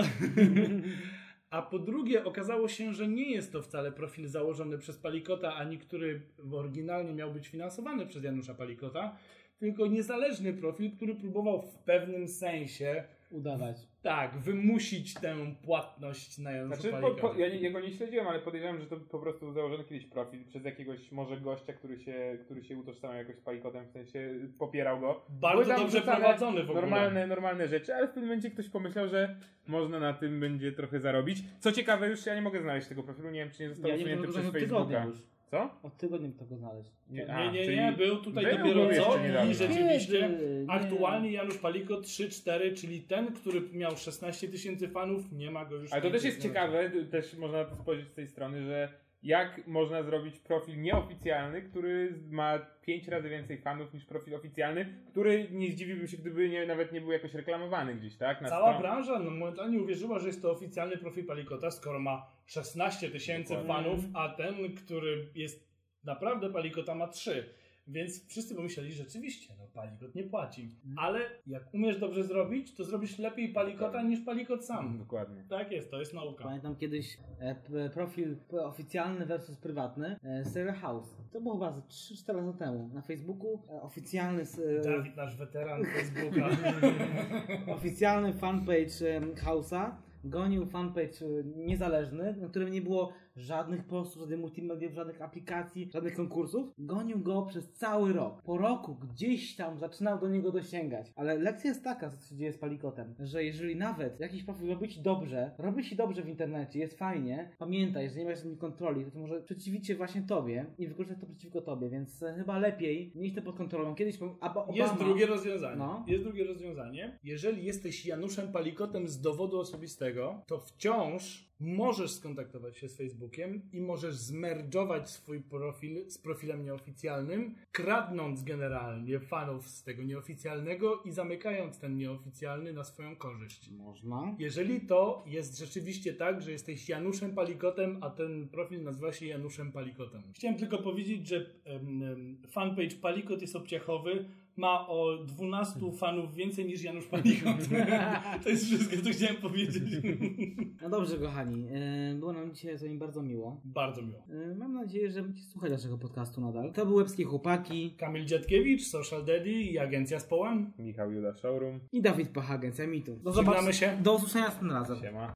A po drugie, okazało się, że nie jest to wcale profil założony przez Palikota, ani który oryginalnie miał być finansowany przez Janusza Palikota, tylko niezależny profil, który próbował w pewnym sensie Udawać. tak, wymusić tę płatność na Januszu Znaczy, po, po, ja nie- jego nie śledziłem, ale podejrzewam, że to po prostu założono kiedyś profil przez jakiegoś może gościa, który się, który się utożsamiał jakoś z palikotem, w sensie popierał go. Bardzo dobrze prowadzony w ogóle. Normalne, normalne rzeczy, ale w pewnym momencie ktoś pomyślał, że można na tym będzie trochę zarobić. Co ciekawe, już ja nie mogę znaleźć tego profilu, nie wiem czy nie został Ja usunięty przez Facebooka. już. Co? Od tygodnia to go znaleźć. Nie, A, nie, czyli nie, był tutaj był dopiero co i rzeczywiście Kiedy? Nie. aktualnie Janusz Paliko 3-4, czyli ten, który miał 16 tysięcy fanów, nie ma go już. Ale to też jest ciekawe, też można spojrzeć z tej strony, że jak można zrobić profil nieoficjalny, który ma 5 razy więcej fanów niż profil oficjalny, który nie zdziwiłbym się, gdyby nie, nawet nie był jakoś reklamowany gdzieś, tak? Na Cała stron- branża no, momentalnie uwierzyła, że jest to oficjalny profil Palikota, skoro ma 16 tysięcy fanów, a ten, który jest naprawdę Palikota ma 3. Więc wszyscy pomyśleli, rzeczywiście, no Palikot nie płaci. Ale jak umiesz dobrze zrobić, to zrobisz lepiej Palikota niż Palikot sam. <laughs> Dokładnie. Tak jest, to jest nauka. Pamiętam kiedyś e, p- profil p- oficjalny versus prywatny e, Serial House. To było chyba ze 3-4 lata temu. Na Facebooku e, oficjalny, s- e, Dawid, nasz weteran Facebooka. <laughs> <laughs> oficjalny fanpage e, House'a gonił fanpage e, niezależny, na którym nie było żadnych postów, żadnych multimediów, żadnych aplikacji, żadnych konkursów. Gonił go przez cały rok. Po roku gdzieś tam zaczynał do niego dosięgać. Ale lekcja jest taka, co się dzieje z Palikotem, że jeżeli nawet jakiś profil robi ci dobrze, robi ci dobrze w internecie, jest fajnie, pamiętaj, że nie masz żadnej kontroli, to, może przeciwić się właśnie tobie i wykorzystać to przeciwko tobie, więc chyba lepiej mieć to pod kontrolą. Kiedyś Obama, Jest drugie rozwiązanie. No. Jest drugie rozwiązanie. Jeżeli jesteś Januszem Palikotem z dowodu osobistego, to wciąż możesz skontaktować się z Facebookiem i możesz zmerdżować swój profil z profilem nieoficjalnym, kradnąc generalnie fanów z tego nieoficjalnego i zamykając ten nieoficjalny na swoją korzyść. Można. Jeżeli to jest rzeczywiście tak, że jesteś Januszem Palikotem, a ten profil nazywa się Januszem Palikotem. Chciałem tylko powiedzieć, że em, fanpage Palikot jest obciachowy, ma o 12 fanów więcej niż Janusz Palikot. <laughs> to jest wszystko, co chciałem powiedzieć. No dobrze, kochani. e, Było nam dzisiaj z wami bardzo miło. Bardzo miło. E, Mam nadzieję, że będziecie słuchać naszego podcastu nadal. To był Łebskie Chłopaki Kamil Dziadkiewicz, Social Daddy i Agencja Społan. Michał Juda Showroom. i Dawid Pach, Agencja Mitu. Do, Żegnamy zobac- się. Do usłyszenia następnym razem. Siema.